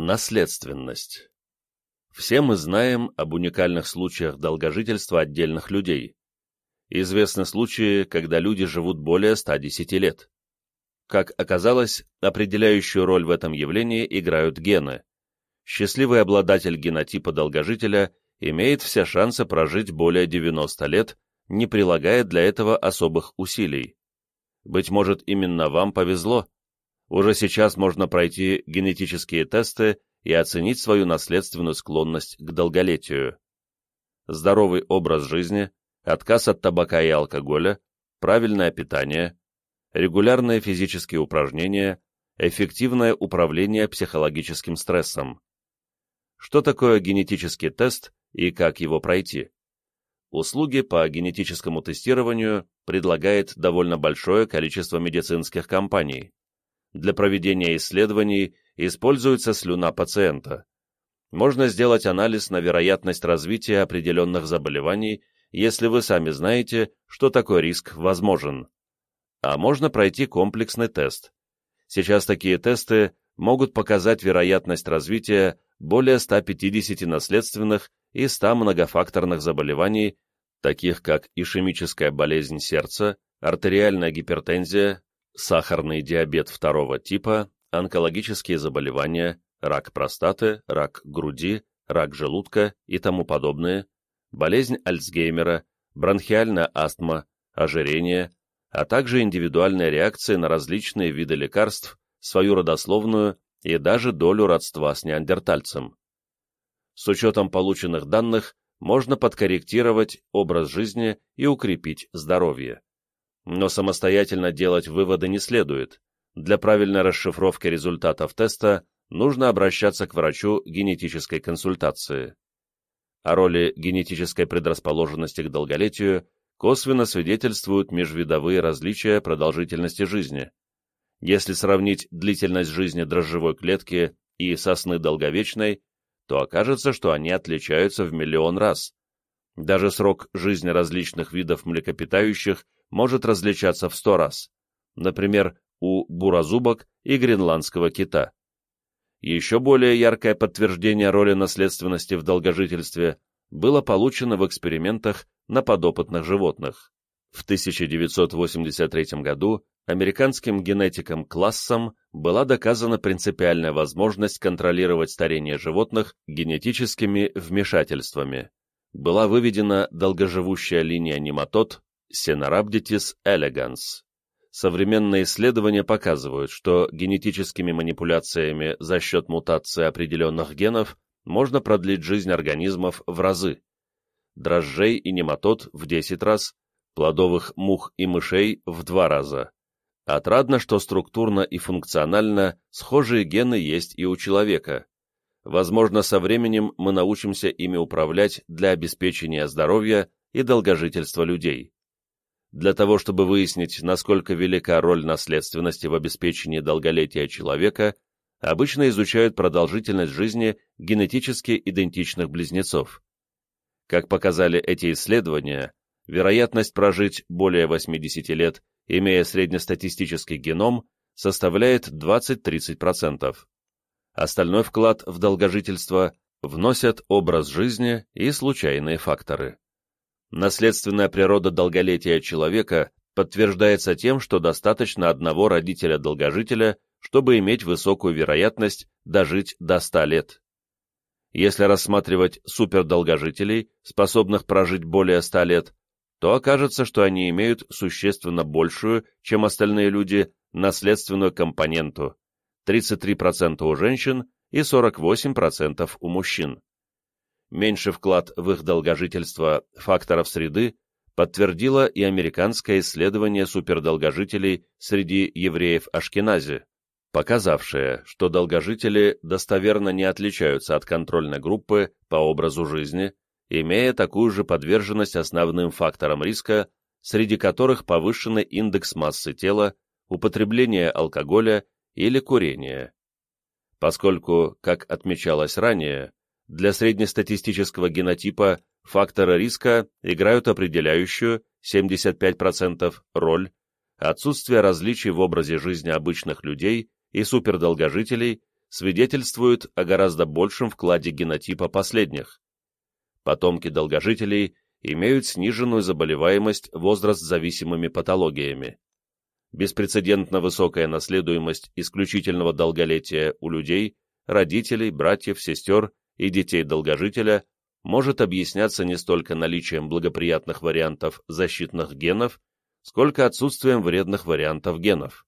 Наследственность. Все мы знаем об уникальных случаях долгожительства отдельных людей. Известны случаи, когда люди живут более 110 лет. Как оказалось, определяющую роль в этом явлении играют гены. Счастливый обладатель генотипа долгожителя имеет все шансы прожить более 90 лет, не прилагая для этого особых усилий. Быть может, именно вам повезло. Уже сейчас можно пройти генетические тесты и оценить свою наследственную склонность к долголетию. Здоровый образ жизни, отказ от табака и алкоголя, правильное питание, регулярные физические упражнения, эффективное управление психологическим стрессом. Что такое генетический тест и как его пройти? Услуги по генетическому тестированию предлагает довольно большое количество медицинских компаний. Для проведения исследований используется слюна пациента. Можно сделать анализ на вероятность развития определенных заболеваний, если вы сами знаете, что такой риск возможен. А можно пройти комплексный тест. Сейчас такие тесты могут показать вероятность развития более 150 наследственных и 100 многофакторных заболеваний, таких как ишемическая болезнь сердца, артериальная гипертензия, сахарный диабет второго типа, онкологические заболевания, рак простаты, рак груди, рак желудка и тому подобное, болезнь Альцгеймера, бронхиальная астма, ожирение, а также индивидуальные реакции на различные виды лекарств, свою родословную и даже долю родства с неандертальцем. С учетом полученных данных можно подкорректировать образ жизни и укрепить здоровье. Но самостоятельно делать выводы не следует. Для правильной расшифровки результатов теста нужно обращаться к врачу генетической консультации. О роли генетической предрасположенности к долголетию косвенно свидетельствуют межвидовые различия продолжительности жизни. Если сравнить длительность жизни дрожжевой клетки и сосны долговечной, то окажется, что они отличаются в миллион раз. Даже срок жизни различных видов млекопитающих может различаться в сто раз. Например, у буразубок и гренландского кита. Еще более яркое подтверждение роли наследственности в долгожительстве было получено в экспериментах на подопытных животных. В 1983 году американским генетиком Классом была доказана принципиальная возможность контролировать старение животных генетическими вмешательствами. Была выведена долгоживущая линия нематод Сенорабдитис elegans. Современные исследования показывают, что генетическими манипуляциями за счет мутации определенных генов можно продлить жизнь организмов в разы. Дрожжей и нематод в 10 раз, плодовых мух и мышей в 2 раза. Отрадно, что структурно и функционально схожие гены есть и у человека. Возможно, со временем мы научимся ими управлять для обеспечения здоровья и долгожительства людей. Для того, чтобы выяснить, насколько велика роль наследственности в обеспечении долголетия человека, обычно изучают продолжительность жизни генетически идентичных близнецов. Как показали эти исследования, вероятность прожить более 80 лет, имея среднестатистический геном, составляет 20-30%. Остальной вклад в долгожительство вносят образ жизни и случайные факторы. Наследственная природа долголетия человека подтверждается тем, что достаточно одного родителя-долгожителя, чтобы иметь высокую вероятность дожить до 100 лет. Если рассматривать супердолгожителей, способных прожить более 100 лет, то окажется, что они имеют существенно большую, чем остальные люди, наследственную компоненту – 33% у женщин и 48% у мужчин меньший вклад в их долгожительство факторов среды подтвердило и американское исследование супердолгожителей среди евреев Ашкенази, показавшее, что долгожители достоверно не отличаются от контрольной группы по образу жизни, имея такую же подверженность основным факторам риска, среди которых повышенный индекс массы тела, употребление алкоголя или курение. Поскольку, как отмечалось ранее, для среднестатистического генотипа факторы риска играют определяющую 75% роль, отсутствие различий в образе жизни обычных людей и супердолгожителей свидетельствует о гораздо большем вкладе генотипа последних. Потомки долгожителей имеют сниженную заболеваемость возраст-зависимыми патологиями. Беспрецедентно высокая наследуемость исключительного долголетия у людей, родителей, братьев, сестер и детей долгожителя может объясняться не столько наличием благоприятных вариантов защитных генов, сколько отсутствием вредных вариантов генов.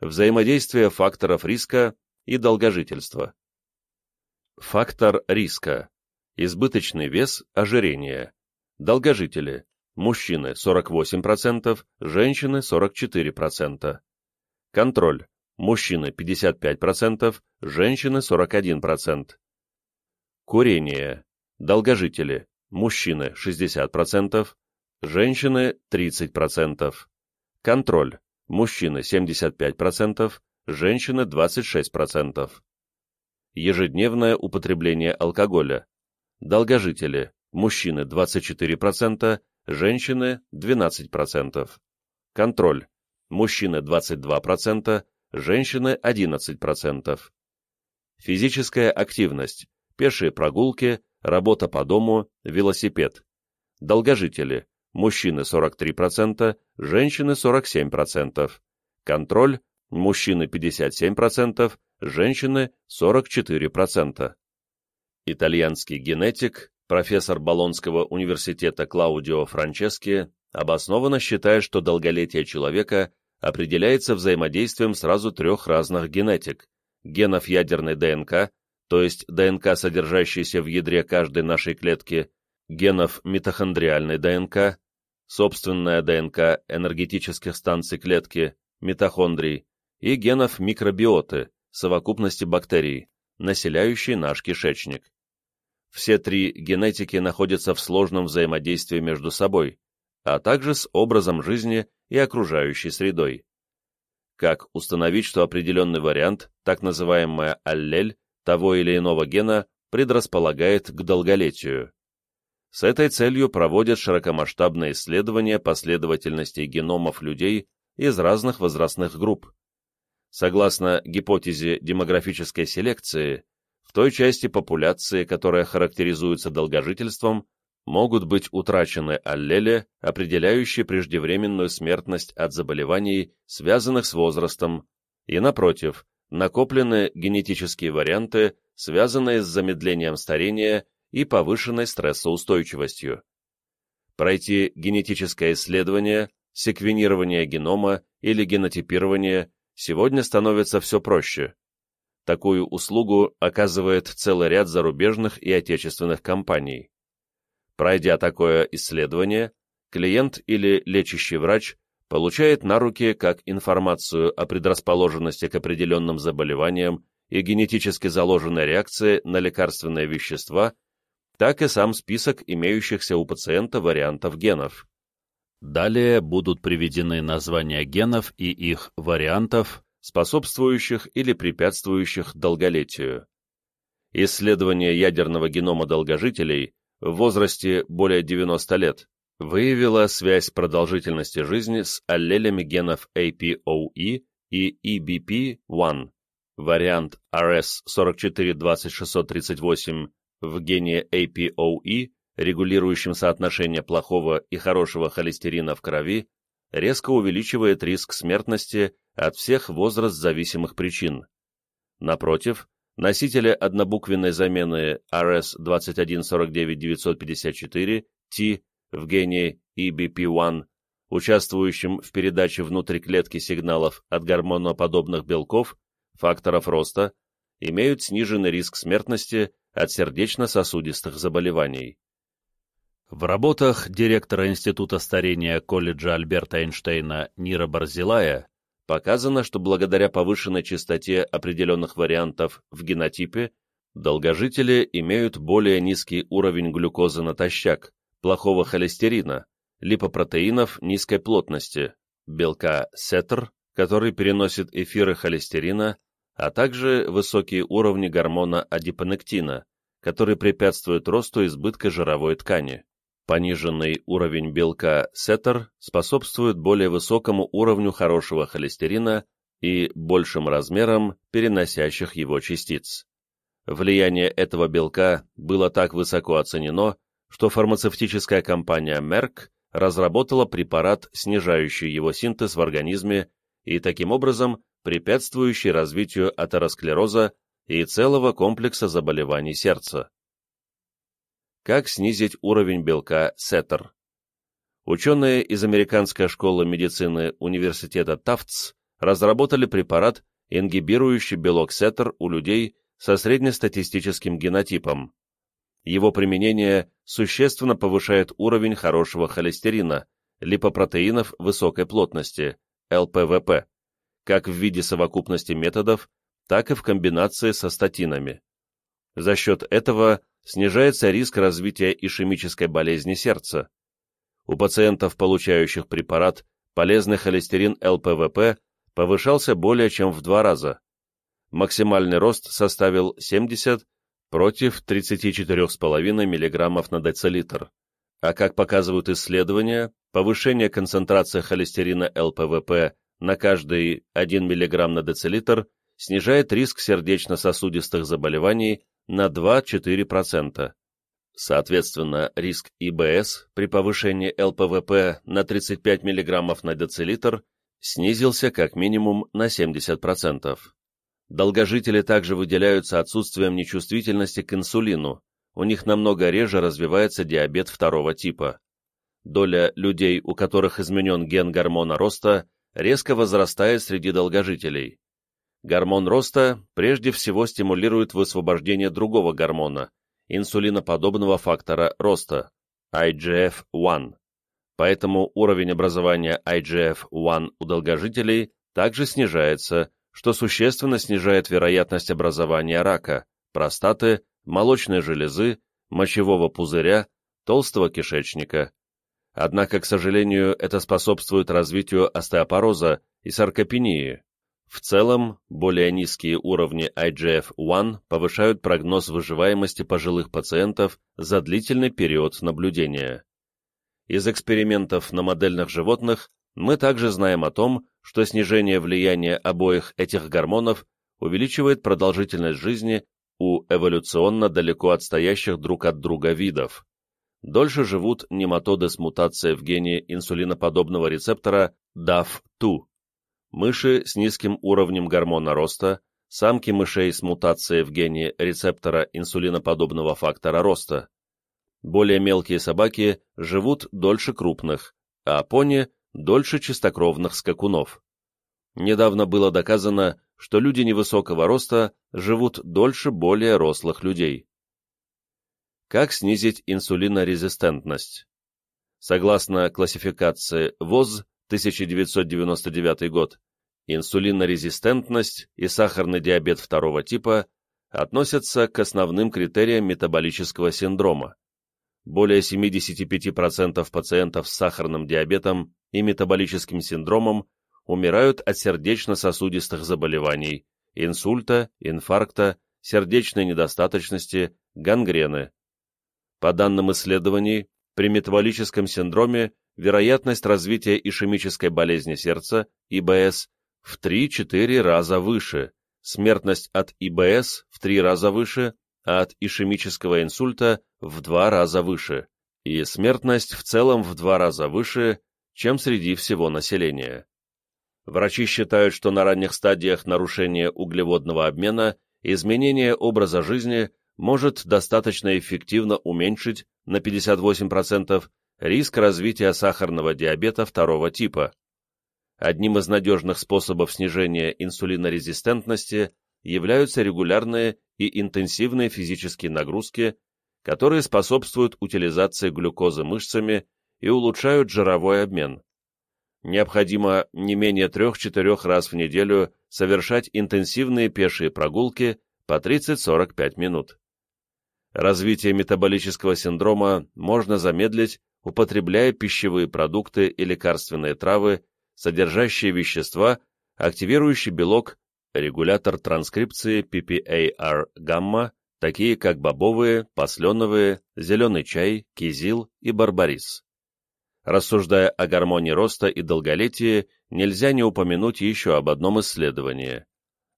Взаимодействие факторов риска и долгожительства. Фактор риска. Избыточный вес, ожирение. Долгожители. Мужчины 48%, женщины 44%. Контроль. Мужчины 55%, женщины 41%. Курение. Долгожители. Мужчины 60%, женщины 30%. Контроль. Мужчины 75%, женщины 26%. Ежедневное употребление алкоголя. Долгожители. Мужчины 24%, женщины 12%. Контроль. Мужчины 22%, женщины 11%. Физическая активность. Пешие прогулки, работа по дому, велосипед. Долгожители. Мужчины 43%, женщины 47%. Контроль. Мужчины 57%, женщины 44%. Итальянский генетик, профессор Болонского университета Клаудио Франчески обоснованно считает, что долголетие человека определяется взаимодействием сразу трех разных генетик – генов ядерной ДНК, то есть ДНК, содержащейся в ядре каждой нашей клетки, генов митохондриальной ДНК, собственная ДНК энергетических станций клетки, митохондрий, и генов микробиоты, совокупности бактерий, населяющей наш кишечник. Все три генетики находятся в сложном взаимодействии между собой, а также с образом жизни и окружающей средой. Как установить, что определенный вариант, так называемая аллель, того или иного гена предрасполагает к долголетию? С этой целью проводят широкомасштабные исследования последовательностей геномов людей из разных возрастных групп. Согласно гипотезе демографической селекции, в той части популяции, которая характеризуется долгожительством, могут быть утрачены аллели, определяющие преждевременную смертность от заболеваний, связанных с возрастом, и, напротив, накоплены генетические варианты, связанные с замедлением старения и повышенной стрессоустойчивостью. Пройти генетическое исследование, секвенирование генома или генотипирование сегодня становится все проще. Такую услугу оказывает целый ряд зарубежных и отечественных компаний. Пройдя такое исследование, клиент или лечащий врач получает на руки как информацию о предрасположенности к определенным заболеваниям и генетически заложенной реакции на лекарственные вещества, так и сам список имеющихся у пациента вариантов генов. Далее будут приведены названия генов и их вариантов, способствующих или препятствующих долголетию. Исследование ядерного генома долгожителей в возрасте более 90 лет выявило связь продолжительности жизни с аллелями генов APOE и EBP1. Вариант RS4420638 в гене APOE, регулирующем соотношение плохого и хорошего холестерина в крови, резко увеличивает риск смертности от всех возраст-зависимых причин. Напротив, носители однобуквенной замены RS2149954 T в гене EBP1, участвующим в передаче внутри клетки сигналов от гормоноподобных белков, факторов роста, имеют сниженный риск смертности от сердечно-сосудистых заболеваний. В работах директора Института старения колледжа Альберта Эйнштейна Нира Барзилая показано, что благодаря повышенной частоте определенных вариантов в генотипе долгожители имеют более низкий уровень глюкозы натощак, плохого холестерина, липопротеинов низкой плотности, белка сетр, который переносит эфиры холестерина, а также высокие уровни гормона адипонектина, который препятствует росту избытка жировой ткани. Пониженный уровень белка сетер способствует более высокому уровню хорошего холестерина и большим размером переносящих его частиц. Влияние этого белка было так высоко оценено, что фармацевтическая компания Merck разработала препарат, снижающий его синтез в организме и таким образом препятствующий развитию атеросклероза и целого комплекса заболеваний сердца. Как снизить уровень белка сеттер? Ученые из Американской школы медицины университета Тафтс разработали препарат, ингибирующий белок сеттер у людей со среднестатистическим генотипом. Его применение существенно повышает уровень хорошего холестерина, липопротеинов высокой плотности, ЛПВП, как в виде совокупности методов, так и в комбинации со статинами. За счет этого снижается риск развития ишемической болезни сердца. У пациентов, получающих препарат, полезный холестерин ЛПВП повышался более чем в два раза. Максимальный рост составил 70 против 34,5 мг на децилитр. А как показывают исследования, повышение концентрации холестерина ЛПВП на каждый 1 мг на децилитр снижает риск сердечно-сосудистых заболеваний на 2-4%. Соответственно, риск ИБС при повышении ЛПВП на 35 мг на децилитр снизился как минимум на 70%. Долгожители также выделяются отсутствием нечувствительности к инсулину, у них намного реже развивается диабет второго типа. Доля людей, у которых изменен ген гормона роста, резко возрастает среди долгожителей. Гормон роста прежде всего стимулирует высвобождение другого гормона, инсулиноподобного фактора роста, IGF-1. Поэтому уровень образования IGF-1 у долгожителей также снижается, что существенно снижает вероятность образования рака, простаты, молочной железы, мочевого пузыря, толстого кишечника. Однако, к сожалению, это способствует развитию остеопороза и саркопении. В целом, более низкие уровни IGF-1 повышают прогноз выживаемости пожилых пациентов за длительный период наблюдения. Из экспериментов на модельных животных мы также знаем о том, что снижение влияния обоих этих гормонов увеличивает продолжительность жизни у эволюционно далеко отстоящих друг от друга видов. Дольше живут нематоды с мутацией в гене инсулиноподобного рецептора DAF2 мыши с низким уровнем гормона роста, самки мышей с мутацией в гене рецептора инсулиноподобного фактора роста. Более мелкие собаки живут дольше крупных, а пони – дольше чистокровных скакунов. Недавно было доказано, что люди невысокого роста живут дольше более рослых людей. Как снизить инсулинорезистентность? Согласно классификации ВОЗ, 1999 год, инсулинорезистентность и сахарный диабет второго типа относятся к основным критериям метаболического синдрома. Более 75% пациентов с сахарным диабетом и метаболическим синдромом умирают от сердечно-сосудистых заболеваний, инсульта, инфаркта, сердечной недостаточности, гангрены. По данным исследований, при метаболическом синдроме вероятность развития ишемической болезни сердца, ИБС, в 3-4 раза выше, смертность от ИБС в 3 раза выше, от ишемического инсульта в 2 раза выше, и смертность в целом в 2 раза выше, чем среди всего населения. Врачи считают, что на ранних стадиях нарушения углеводного обмена изменение образа жизни может достаточно эффективно уменьшить на 58% риск развития сахарного диабета второго типа. Одним из надежных способов снижения инсулинорезистентности являются регулярные и интенсивные физические нагрузки, которые способствуют утилизации глюкозы мышцами и улучшают жировой обмен. Необходимо не менее 3-4 раз в неделю совершать интенсивные пешие прогулки по 30-45 минут. Развитие метаболического синдрома можно замедлить употребляя пищевые продукты и лекарственные травы, содержащие вещества, активирующие белок, регулятор транскрипции PPAR-гамма, такие как бобовые, посленовые, зеленый чай, кизил и барбарис. рассуждая о гармонии роста и долголетии, нельзя не упомянуть еще об одном исследовании.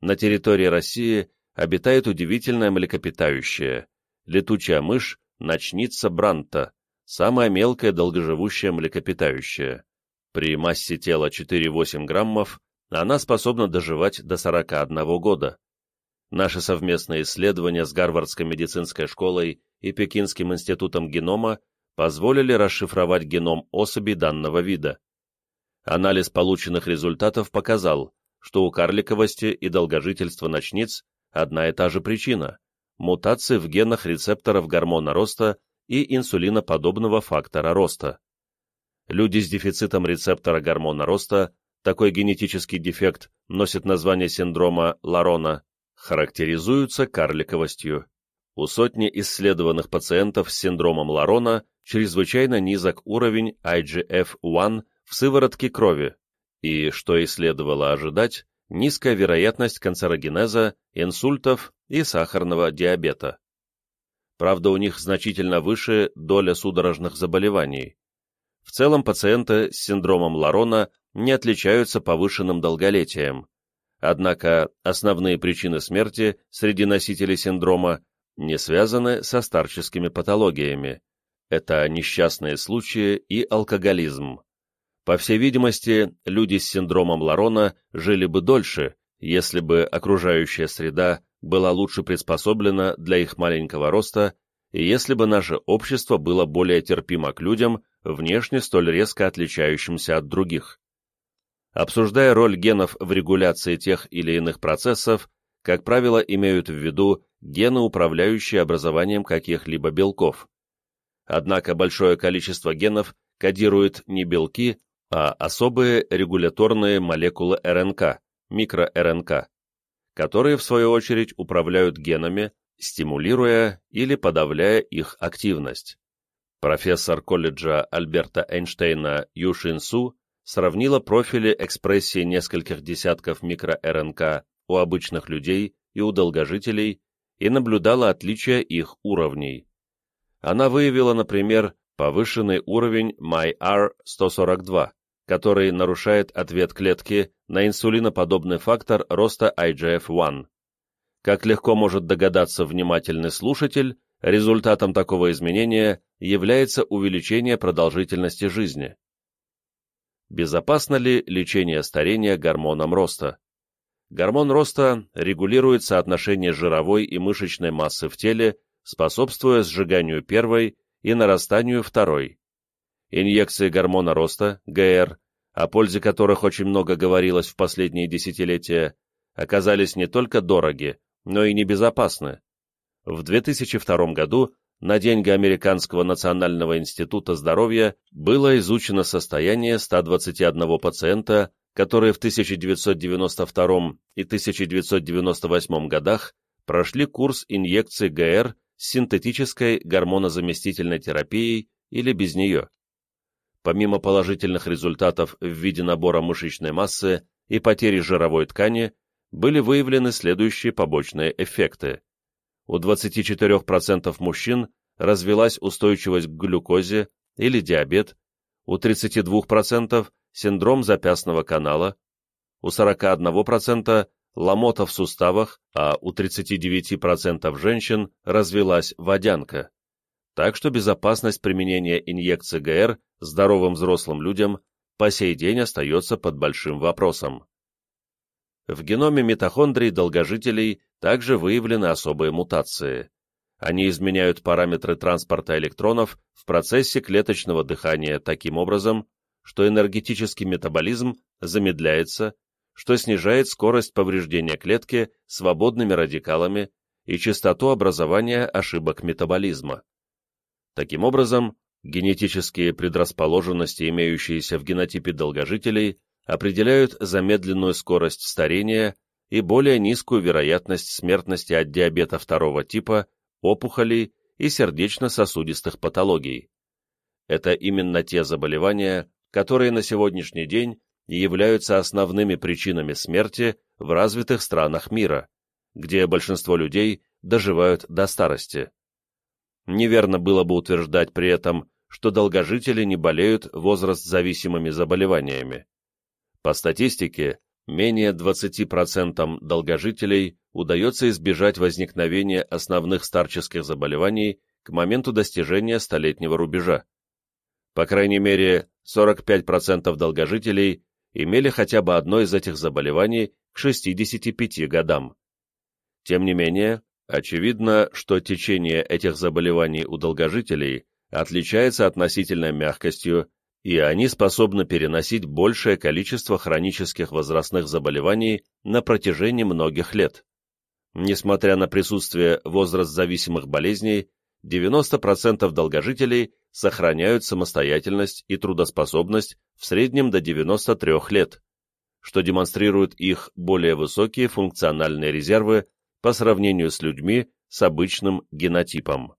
На территории России обитает удивительное млекопитающее – летучая мышь, ночница Бранта, самая мелкая долгоживущая млекопитающее. При массе тела 4-8 граммов она способна доживать до 41 года. Наши совместные исследования с Гарвардской медицинской школой и Пекинским институтом генома позволили расшифровать геном особей данного вида. Анализ полученных результатов показал, что у карликовости и долгожительства ночниц одна и та же причина – мутации в генах рецепторов гормона роста и инсулиноподобного фактора роста. Люди с дефицитом рецептора гормона роста, такой генетический дефект носит название синдрома Ларона, характеризуются карликовостью. У сотни исследованных пациентов с синдромом Ларона чрезвычайно низок уровень IGF-1 в сыворотке крови, и, что и следовало ожидать, низкая вероятность канцерогенеза, инсультов и сахарного диабета. Правда, у них значительно выше доля судорожных заболеваний. В целом пациенты с синдромом Ларона не отличаются повышенным долголетием. Однако основные причины смерти среди носителей синдрома не связаны со старческими патологиями. Это несчастные случаи и алкоголизм. По всей видимости, люди с синдромом Ларона жили бы дольше, если бы окружающая среда была лучше приспособлена для их маленького роста, и если бы наше общество было более терпимо к людям, внешне столь резко отличающимся от других. Обсуждая роль генов в регуляции тех или иных процессов, как правило, имеют в виду гены, управляющие образованием каких-либо белков. Однако большое количество генов кодирует не белки, а особые регуляторные молекулы РНК, микро-РНК, которые, в свою очередь, управляют генами, стимулируя или подавляя их активность. Профессор колледжа Альберта Эйнштейна Юшин Су сравнила профили экспрессии нескольких десятков микро-РНК у обычных людей и у долгожителей и наблюдала отличия их уровней. Она выявила, например, повышенный уровень MyR142, который нарушает ответ клетки на инсулиноподобный фактор роста IGF-1. Как легко может догадаться внимательный слушатель, результатом такого изменения является увеличение продолжительности жизни. Безопасно ли лечение старения гормоном роста? Гормон роста регулирует соотношение жировой и мышечной массы в теле, способствуя сжиганию первой и нарастанию второй. Инъекции гормона роста, ГР, о пользе которых очень много говорилось в последние десятилетия, оказались не только дороги, но и небезопасны. В 2002 году на деньги Американского национального института здоровья было изучено состояние 121 пациента, которые в 1992 и 1998 годах прошли курс инъекций ГР с синтетической гормонозаместительной терапией или без нее. Помимо положительных результатов в виде набора мышечной массы и потери жировой ткани, были выявлены следующие побочные эффекты. У 24% мужчин развилась устойчивость к глюкозе или диабет, у 32% синдром запястного канала, у 41% ломота в суставах, а у 39% женщин развилась водянка. Так что безопасность применения инъекции ГР здоровым взрослым людям по сей день остается под большим вопросом. В геноме митохондрий долгожителей также выявлены особые мутации. Они изменяют параметры транспорта электронов в процессе клеточного дыхания таким образом, что энергетический метаболизм замедляется, что снижает скорость повреждения клетки свободными радикалами и частоту образования ошибок метаболизма. Таким образом, генетические предрасположенности, имеющиеся в генотипе долгожителей, определяют замедленную скорость старения и более низкую вероятность смертности от диабета второго типа, опухолей и сердечно-сосудистых патологий. Это именно те заболевания, которые на сегодняшний день являются основными причинами смерти в развитых странах мира, где большинство людей доживают до старости. Неверно было бы утверждать при этом, что долгожители не болеют возраст-зависимыми заболеваниями. По статистике, менее 20% долгожителей удается избежать возникновения основных старческих заболеваний к моменту достижения столетнего рубежа. По крайней мере, 45% долгожителей имели хотя бы одно из этих заболеваний к 65 годам. Тем не менее, очевидно, что течение этих заболеваний у долгожителей отличается относительной мягкостью, и они способны переносить большее количество хронических возрастных заболеваний на протяжении многих лет. Несмотря на присутствие возраст-зависимых болезней, 90% долгожителей сохраняют самостоятельность и трудоспособность в среднем до 93 лет, что демонстрирует их более высокие функциональные резервы по сравнению с людьми с обычным генотипом.